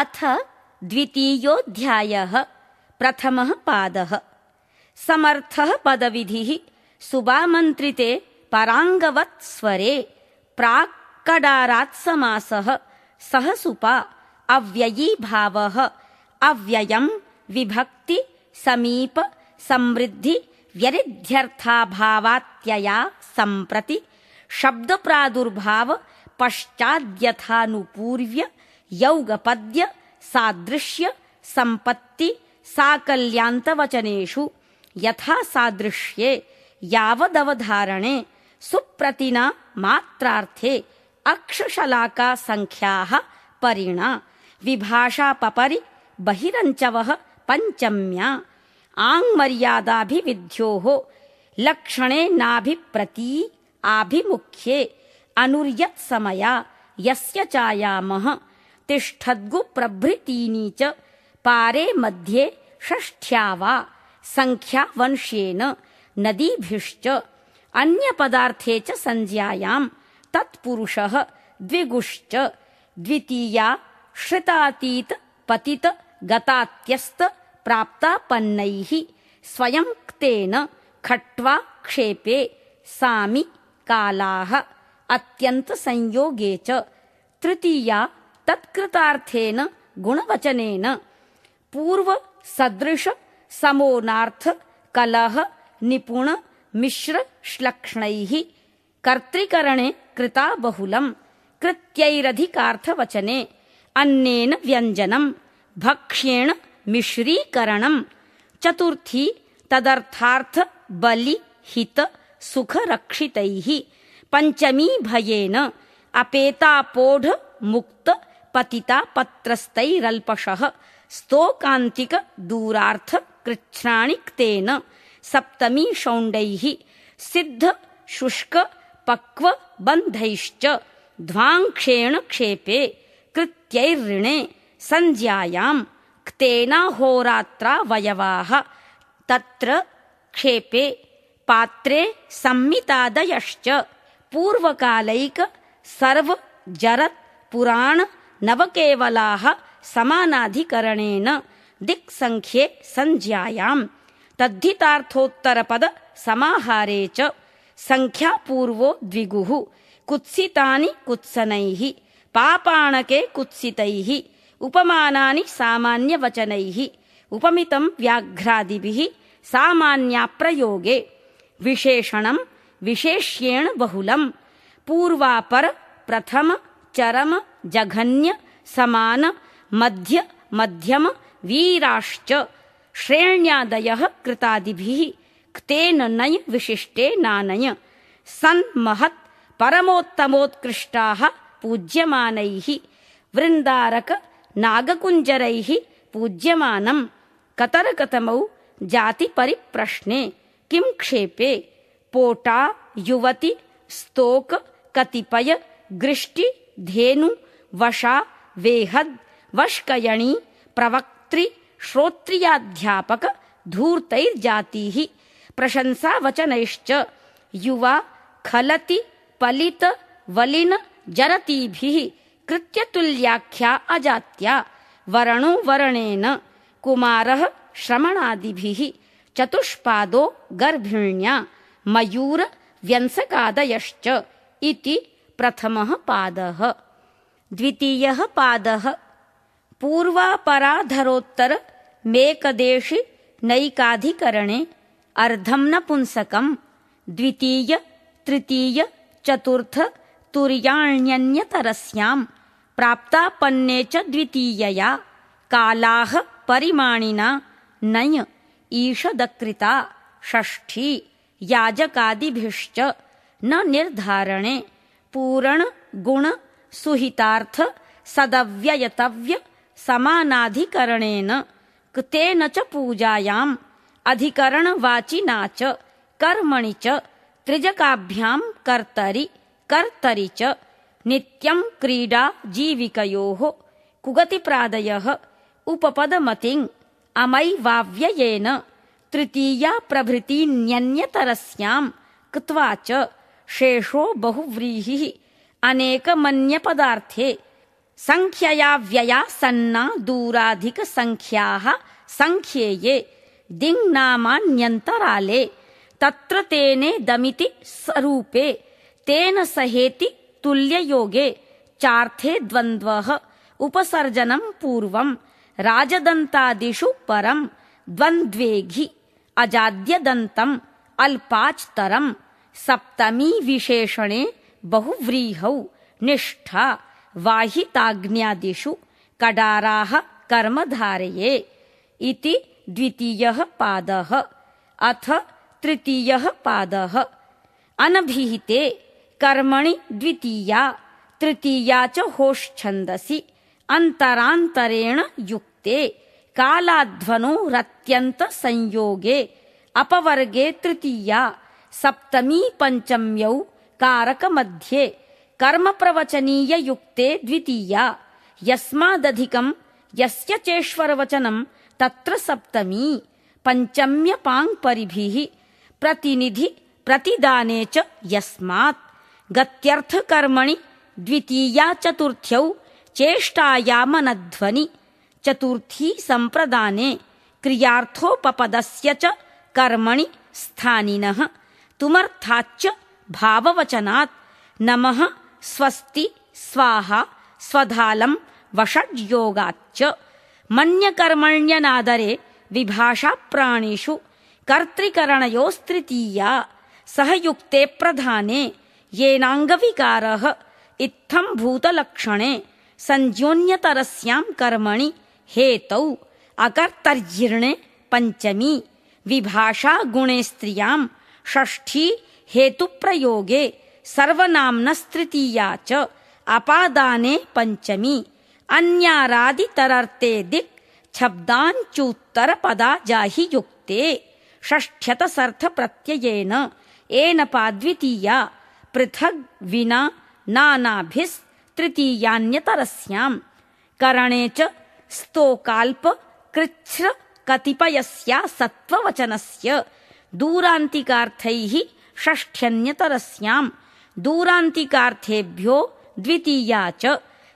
अथ द्वितीयोऽध्यायः प्रथमः पादः। समर्थः पदविधिः सुबामन्त्रिते पराङ्गवत् स्वरे प्राक्कडारात्समासः सह सुपा अव्ययीभावः अव्ययम् विभक्ति समीप समृद्धि व्यरिध्यर्थाभावात्यया सम्प्रति शब्दप्रादुर्भाव पश्चाद्यथानुपूर्व्य यौगपद्य सादृश्य सम्पत्ति साकल्यान्तवचनेषु यथा सादृश्ये यावदवधारणे सुप्रतिना मात्रार्थे अक्षशलाकासङ्ख्याः परिणा विभाषापपरि बहिरञ्चवः पञ्चम्या आङ्मर्यादाभिविध्योः लक्षणे नाभिप्रती आभिमुख्ये अनुर्यत्समया यस्य चायामः तिष्ठद्गुप्रभृतीनि च पारे मध्ये षष्ठ्या वा सङ्ख्यावंश्येन नदीभिश्च अन्यपदार्थे च संज्ञायाम् तत्पुरुषः द्विगुश्च द्वितीया श्रितातीत पतित गतात्यस्त प्राप्तापन्नैः स्वयं खट्वा क्षेपे सामि कालाः अत्यन्तसंयोगे च तृतीया तत्कृतार्थेन गुणवचनेन पूर्व सदृश समोनार्थ कलह निपुण मिश्र श्लक्ष्णैः कर्तृकरणे कृता बहुलम् कृत्यैरधिकार्थवचने अन्नेन व्यञ्जनम् भक्ष्येण मिश्रीकरणम् चतुर्थी तदर्थार्थ बलि हित सुखरक्षितैः पञ्चमी भयेन अपेतापोढ मुक्त पतिता पत्रस्तैरल्पशः स्तोकान्तिक दूरार्थ कृच्छ्राणिक्तेन सप्तमी शौण्डैः। सिद्ध शुष्क पक्व बन्धैश्च। ध्वाङ्क्षेण क्षेपे। कृत्यैर्ऋणे। संज्ञायाम् क्तेनाहोरात्रावयवाः तत्र क्षेपे। पात्रे संमितादयश्च। पूर्वकालैक सर्व जरत् पुराण नवकेवलाः समानाधिकरणेन दिक्सङ्ख्ये संज्ञायाम् तद्धितार्थोत्तरपद समाहारे च सङ्ख्यापूर्वो द्विगुः कुत्सितानि कुत्सनैः पापाणके कुत्सितैः उपमानानि सामान्यवचनैः उपमितं व्याघ्रादिभिः सामान्याप्रयोगे विशेषणं विशेष्येण बहुलम् पूर्वापर प्रथम चरम जघन्य समान मध्य मध्यम वीराश्च श्रेण्यादयः कृतादिभिः क्तेन नय विशिष्टे नानय। सन्महत् परमोत्तमोत्कृष्टाः पूज्यमानैः वृन्दारक नागकुञ्जरैः पूज्यमानम् कतरकतमौ जातिपरिप्रश्ने किं क्षेपे? पोटा युवति स्तोक कतिपय गृष्टि धेनु वशा वेहद् वष्कयणी प्रवक्त्री श्रोत्रियाध्यापक धूर्तैर्जातीः प्रशंसावचनैश्च युवा खलति पलित वलिन जरतीभिः कृत्यतुल्याख्या अजात्या वरणो वरणेन कुमारः श्रमणादिभिः चतुष्पादो गर्भिण्या मयूर व्यंसकादयश्च इति प्रथमः पादः द्वितीयः पादः। पूर्वापराधरोत्तर मेकदेशि नैकाधिकरणे अर्धं नपुंसकम् द्वितीय तृतीय चतुर्थ तुर्याण्यन्यतरस्याम्। प्राप्तापन्ने च द्वितीयया। कालाः परिमाणिना। नय ईषदकृता। षष्ठी याजकादिभिश्च। न निर्धारणे। पूरण गुण सुहितार्थ सदव्ययतव्य समानाधिकरणेन। कृतेन च पूजायाम् अधिकरणवाचिना च कर्मणि च त्रिजकाभ्याम् कर्तरि कर्तरि च नित्यम् क्रीडा जीविकयोः कुगतिप्रादयः उपपदमतिम् अमैवाव्ययेन तृतीया प्रभृतीन्यन्यतरस्याम् कृत्वा च शेषो बहुव्रीहिः अनेकमन्यपदार्थे। सङ्ख्यया व्यया सन्ना दूराधिकसङ्ख्याः सङ्ख्येये दिङ्नामान्यन्तराले। तत्र तेने दमिति स्वरूपे। तेन सहेति तुल्ययोगे। चार्थे द्वन्द्वः। उपसर्जनं पूर्वं। राजदन्तादिषु परं। द्वन्द्वेघि। अजाद्यदन्तम् अल्पाच्तरम् सप्तमी विशेषणे बहुव्रीहौ निष्ठा वाहिताग्न्यादिषु कडाराः कर्मधारये। इति द्वितीयः पादः। अथ तृतीयः पादः। अनभिहिते कर्मणि द्वितीया तृतीया च होश्छन्दसि। अन्तरान्तरेण युक्ते कालाध्वनो रत्यन्तसंयोगे अपवर्गे तृतीया सप्तमी पञ्चम्यौ कारकमध्ये कर्मप्रवचनीययुक्ते द्वितीया यस्मादधिकम् यस्य चेश्वरवचनं तत्र सप्तमी पञ्चम्यपाङ्परिभिः प्रतिनिधि प्रतिदाने च यस्मात् गत्यर्थकर्मणि द्वितीया चतुर्थ्यौ चेष्टायामनध्वनि चतुर्थी सम्प्रदाने क्रियार्थोपपदस्य च कर्मणि स्थानिनः तुमर्थाच्च भाववचनात् नमः स्वस्ति स्वाहा स्वधालं वषड्योगाच्च। मन्यकर्मण्यनादरे विभाषाप्राणिषु कर्तृकरणयोस्तृतीया सहयुक्ते प्रधाने येनाङ्गविकारः इत्थं भूतलक्षणे सञ्ज्योन्यतरस्यां कर्मणि हेतौ अकर्तर्यिर्णे पञ्चमी विभाषा गुणे स्त्रियां षष्ठी हेतुप्रयोगे सर्वनाम्नस्तृतीया च अपादाने पञ्चमी अन्यारादितरर्ते दिक् छब्दाञ्चूत्तरपदा जाहि युक्ते षष्ठ्यतसर्थप्रत्ययेन एनपाद्वितीया पृथग् विना नानाभिस्तृतीयान्यतरस्याम् करणे च स्तोकाल्प कृच्छ्र कतिपयस्या सत्त्ववचनस्य दूरान्तिकार्थैः षष्ठ्यन्यतरस्याम् दूरान्तिकार्थेभ्यो द्वितीया च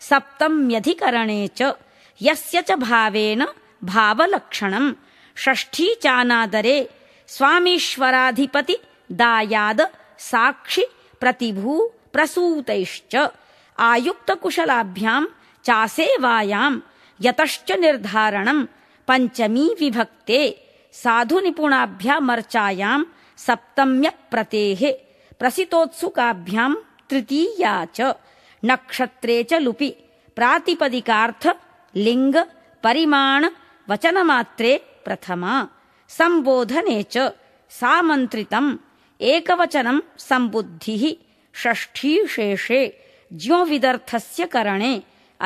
सप्तम्यधिकरणे च यस्य च भावेन भावलक्षणम्। षष्ठी चानादरे स्वामीश्वराधिपति दायाद साक्षि प्रतिभू प्रसूतैश्च। आयुक्तकुशलाभ्याम् चासेवायाम् यतश्च निर्धारणम्। पञ्चमी विभक्ते साधुनिपुणाभ्यामर्चायाम् सप्तम्यप्रतेः प्रसितोत्सुकाभ्याम् तृतीया च नक्षत्रे च लुपि प्रातिपदिकार्थ लिङ्ग परिमाण वचनमात्रे प्रथमा सम्बोधने च सामन्त्रितम् एकवचनं सम्बुद्धिः षष्ठी शेषे ज्योविदर्थस्य करणे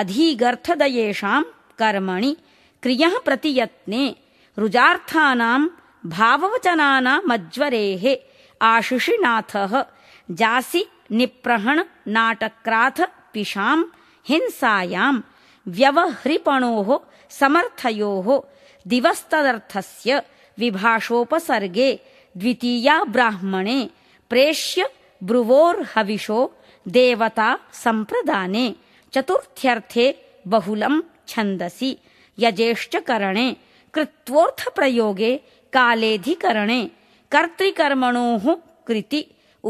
अधीगर्थदयेषाम् कर्मणि क्रियः प्रतियत्ने रुजार्थानाम् भाववचनानामज्वरेः आशिषिनाथः जासि निप्रहण नाटक्राथ पिशाम् हिंसायाम् व्यवह्रिपणोः समर्थयोः दिवस्तदर्थस्य विभाषोपसर्गे द्वितीया ब्राह्मणे प्रेष्य ब्रुवोर्हविषो देवता सम्प्रदाने चतुर्थ्यर्थे बहुलम् छन्दसि यजेश्च करणे कृत्वोऽर्थप्रयोगे कालेऽधिकरणे कर्तृकर्मणोः कृति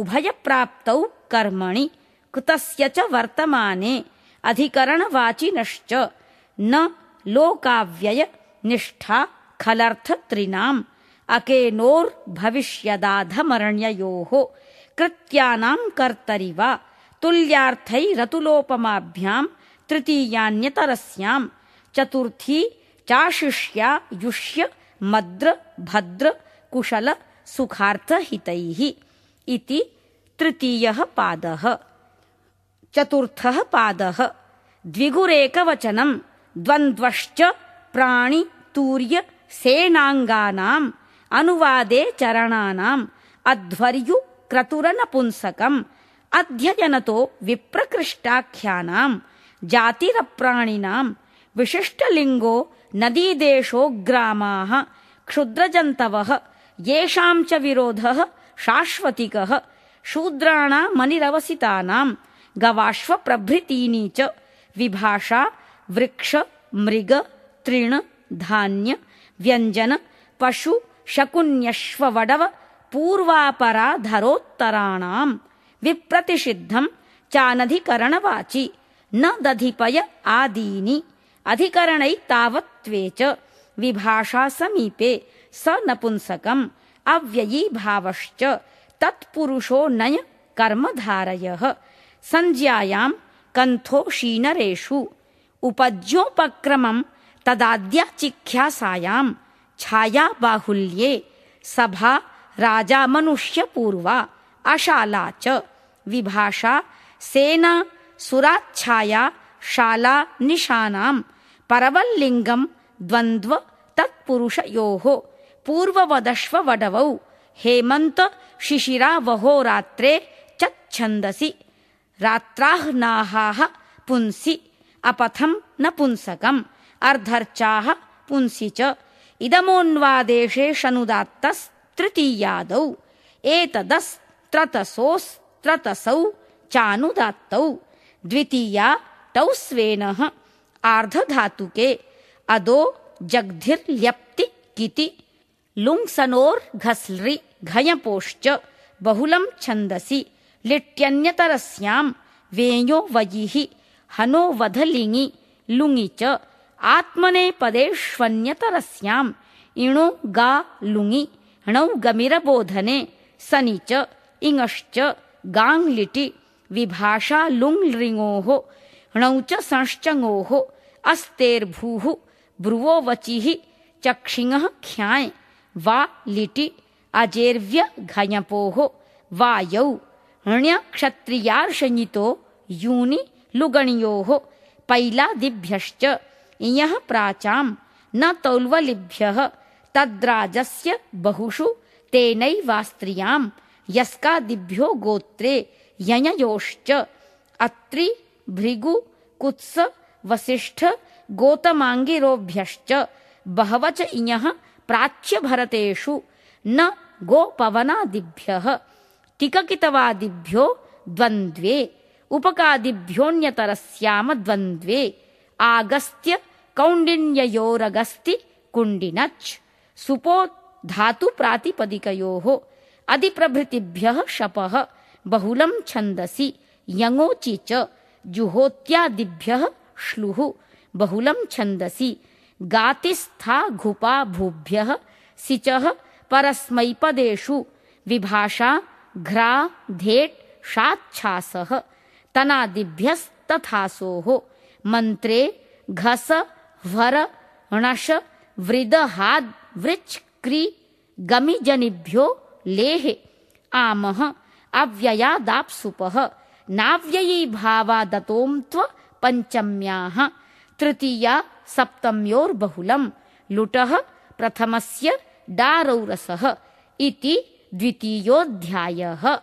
उभयप्राप्तौ कर्मणि कृतस्य च वर्तमाने अधिकरणवाचिनश्च न लोकाव्यय निष्ठा खलर्थत्रिनाम् अकेनोर्भविष्यदाधमरण्ययोः कृत्यानाम् कर्तरि वा तुल्यार्थैरतुलोपमाभ्याम् तृतीयान्यतरस्याम् चतुर्थी चाशिष्या युष्य मद्र भद्र कुशल सुखार्थहितैः इति तृतीयः पादः। चतुर्थः पादः। द्विगुरेकवचनम् द्वन्द्वश्च प्राणि तूर्य सेनाङ्गानाम् अनुवादे चरणानाम् अध्वर्यु क्रतुरनपुंसकम् अध्ययनतो विप्रकृष्टाख्यानाम् जातिरप्राणिनाम् विशिष्टलिङ्गो नदीदेशो ग्रामाः क्षुद्रजन्तवः येषाम् च विरोधः शाश्वतिकः शूद्राणामनिरवसितानाम् गवाश्वप्रभृतीनि च विभाषा वृक्ष मृग तृण धान्य व्यञ्जन पशु शकुन्यश्ववडव पूर्वापराधरोत्तराणाम् विप्रतिषिद्धम् चानधिकरणवाचि न दधिपय आदीनि अधिकरणैतावत्त्वे च। विभाषा समीपे स नपुंसकम् अव्ययीभावश्च तत्पुरुषो नय कर्मधारयः। संज्ञायाम् कन्थोषीनरेषु उपज्योपक्रमम् तदाद्याचिख्यासायाम्। छायाबाहुल्ये सभा राजामनुष्यपूर्वा। अशाला च। विभाषा सेना सुराच्छाया शाला निशानाम् परवल्लिङ्गम् द्वन्द्व तत्पुरुषयोः पूर्ववदश्ववडवौ। हेमन्त शिशिरावहोरात्रे चच्छन्दसि। रात्राह्नाहाः पुंसि। अपथम् नपुंसकम् अर्धर्चाः पुंसि च। इदमोऽन्वादेशे शनुदात्तस्तृतीयादौ। एतदस्त्रतसोऽस्त्रतसौ चानुदात्तौ। द्वितीया टौ स्वेनः आर्धधातुके अदो जग्धिर्ल्यप्ति किति लुङ्सनोर्घस्लृ घयपोश्च बहुलम् छन्दसि लिट्यन्यतरस्याम् वेञो वयिः हनो वधलिङि लुङि च आत्मनेपदेष्वन्यतरस्याम् इणो गा लुङि णौ गमिरबोधने सनि च इङश्च गाङ्लिटि विभाषा लुङ् लृङोः णौ च संश्चङोः अस्तेर्भूः ब्रुवो वचिः चक्षिङः ख्याय वा लिटि अजेर्व्य घञपोः वायौ ण्यक्षत्रियार्षञितो यूनि लुगणयोः पैलादिभ्यश्च इयः प्राचाम् न तौल्वलिभ्यः तद्राजस्य बहुषु तेनैवास्त्रियाम् यस्कादिभ्यो गोत्रे यययोश्च अत्रि भृगु, कुत्स, वसिष्ठ, गोतमाङ्गिरोभ्यश्च। बहव च इयः प्राच्यभरतेषु न गोपवनादिभ्यः। टिककितवादिभ्यो द्वन्द्वे उपकादिभ्योऽन्यतरस्याम द्वन्द्वे आगस्त्य कौण्डिन्ययोरगस्ति कुण्डिनच्। सुपो धातुप्रातिपदिकयोः अधिप्रभृतिभ्यः शपः। बहुलम् छन्दसि, यङोचि च। जुहोत्यादिभ्यः श्लुः बहुलम् छन्दसि। गातिस्था घुपा भूभ्यः, सिचः परस्मैपदेषु। विभाषा, घ्रा, धेट् शाच्छासः तनादिभ्यस्तथासोः मन्त्रे, घस ह्वर णश वृदहाद् वृच्, क्रि, गमिजनिभ्यो, लेहे। आमः, अव्ययादाप्सुपः। नाव्ययीभावादतोऽन्त्व पञ्चम्याः। तृतीया सप्तम्योर्बहुलम्। लुटः प्रथमस्य डारौरसः। इति द्वितीयोऽध्यायः